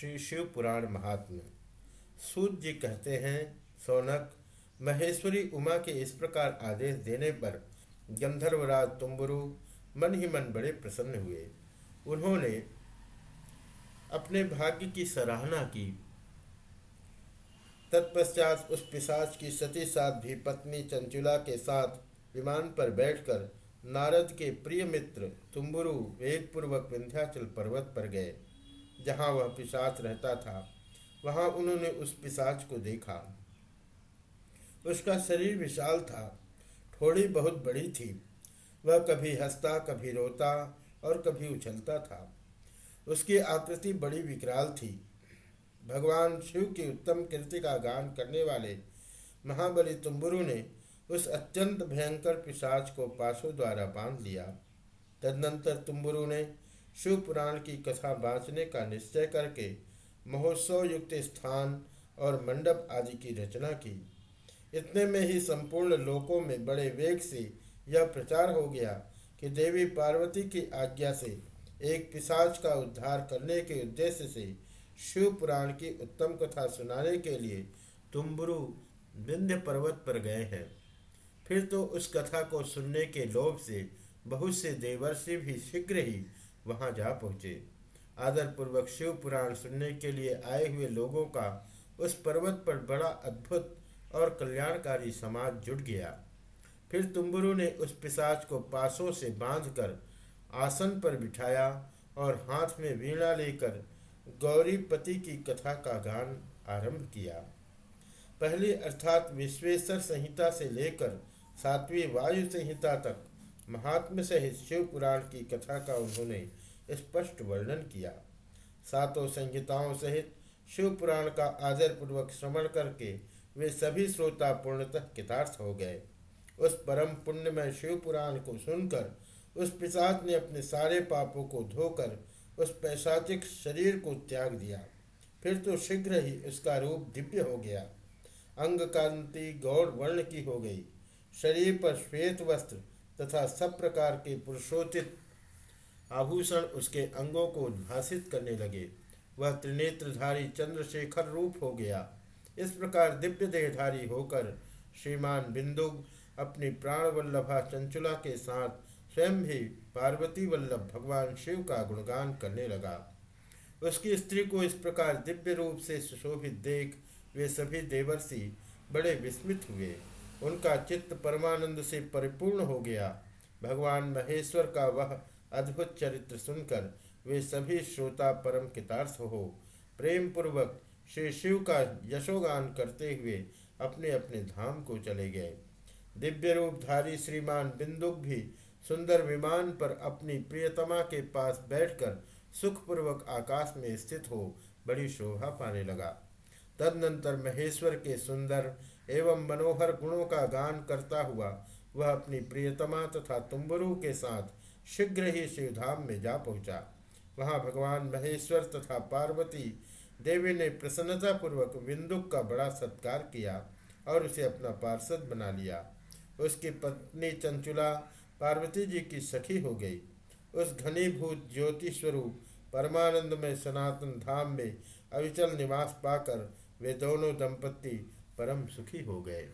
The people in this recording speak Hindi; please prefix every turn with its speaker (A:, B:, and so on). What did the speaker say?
A: श्री शिव पुराण महात्म्य। सूत जी कहते हैं, सोनक, महेश्वरी उमा के इस प्रकार आदेश देने पर गंधर्वराज तुम्बरु मन ही मन बड़े प्रसन्न हुए। उन्होंने अपने भाग्य की सराहना की। तत्पश्चात उस पिशाच की सती साथ भी पत्नी चंचुला के साथ विमान पर बैठकर नारद के प्रिय मित्र तुम्बुरु वेगपूर्वक विंध्याचल पर्वत पर गए। जहाँ वह पिशाच रहता था, वहाँ उन्होंने उस पिशाच को देखा। उसका शरीर विशाल था, थोड़ी बहुत बड़ी थी। वह कभी हंसता, कभी रोता और कभी उछलता था। उसकी आकृति बड़ी विकराल थी। भगवान शिव की उत्तम कृति का गान करने वाले महाबली तुम्बुरु ने उस अत्यंत भयंकर पिशाच को पाशों द्वारा बाँध लिया। तदनंतर तुम्बुरु ने शिव पुराण की कथा बांचने का निश्चय करके महोत्सव युक्त स्थान और मंडप आदि की रचना की। इतने में ही संपूर्ण लोकों में बड़े वेग से यह प्रचार हो गया कि देवी पार्वती की आज्ञा से एक पिशाच का उद्धार करने के उद्देश्य से शिव पुराण की उत्तम कथा सुनाने के लिए तुम्बुरु विंध्य पर्वत पर गए हैं। फिर तो उस कथा को सुनने के लोभ से बहुत से देवर्षि भी शीघ्र ही वहाँ जा पहुँचे। आदरपूर्वक शिव पुराण सुनने के लिए आए हुए लोगों का उस पर्वत पर बड़ा अद्भुत और कल्याणकारी समाज जुट गया। फिर तुम्बुरु ने उस पिशाच को पासों से बांधकर आसन पर बिठाया और हाथ में वीणा लेकर गौरीपति की कथा का गान आरंभ किया। पहली अर्थात विश्वेश्वर संहिता से लेकर सातवीं वायु संहिता तक महात्म सहित शिव पुराण की कथा का उन्होंने स्पष्ट वर्णन किया। सातों संहिताओं सहित शिव पुराण का आदर पूर्वक श्रवण करके वे सभी श्रोता पूर्णतः कितार्थ हो गए। उस परम पुण्यमय शिव पुराण को सुनकर, उस पिशाच ने अपने सारे पापों को धोकर, उस पैशाचिक शरीर को त्याग दिया। फिर तो शीघ्र ही उसका रूप दिव्य हो गया। अंग कांति गौर वर्ण की हो गई। शरीर पर श्वेत वस्त्र तथा सब प्रकार के पुरुषोचित आभूषण उसके अंगों को उद्भाषित करने लगे। वह त्रिनेत्रधारी चंद्रशेखर रूप हो गया। इस प्रकार दिव्य देहधारी होकर श्रीमान बिंदु अपनी प्राण वल्लभा चंचुला के साथ स्वयं भी पार्वती वल्लभ भगवान शिव का गुणगान करने लगा। उसकी स्त्री को इस प्रकार दिव्य रूप से सुशोभित देख वे सभी देवर्षि बड़े विस्मित हुए। उनका चित्त परमानंद से परिपूर्ण हो गया। भगवान महेश्वर का वह अद्भुत चरित्र सुनकर वे सभी श्रोता परम कितार्थ हो। प्रेम पूर्वक श्री शिव का यशोगान करते हुए अपने अपने धाम को चले गए। दिव्य रूपधारी श्रीमान बिंदुक भी सुंदर विमान पर अपनी प्रियतमा के पास बैठकर सुखपूर्वक आकाश में स्थित हो बड़ी शोभा पाने लगा। तदनंतर महेश्वर के सुंदर एवं मनोहर गुणों का गान करता हुआ वह अपनी प्रियतमा तथा तुम्बरु के साथ शीघ्र ही शिवधाम में जा पहुँचा। वहाँ भगवान महेश्वर तथा पार्वती देवी ने प्रसन्नतापूर्वक विंदुक का बड़ा सत्कार किया और उसे अपना पार्षद बना लिया। उसकी पत्नी चंचुला पार्वती जी की सखी हो गई। उस घनीभूत ज्योति स्वरूप परमानंद में सनातन धाम में अविचल निवास पाकर वे दोनों दंपत्ति परम सुखी हो गए।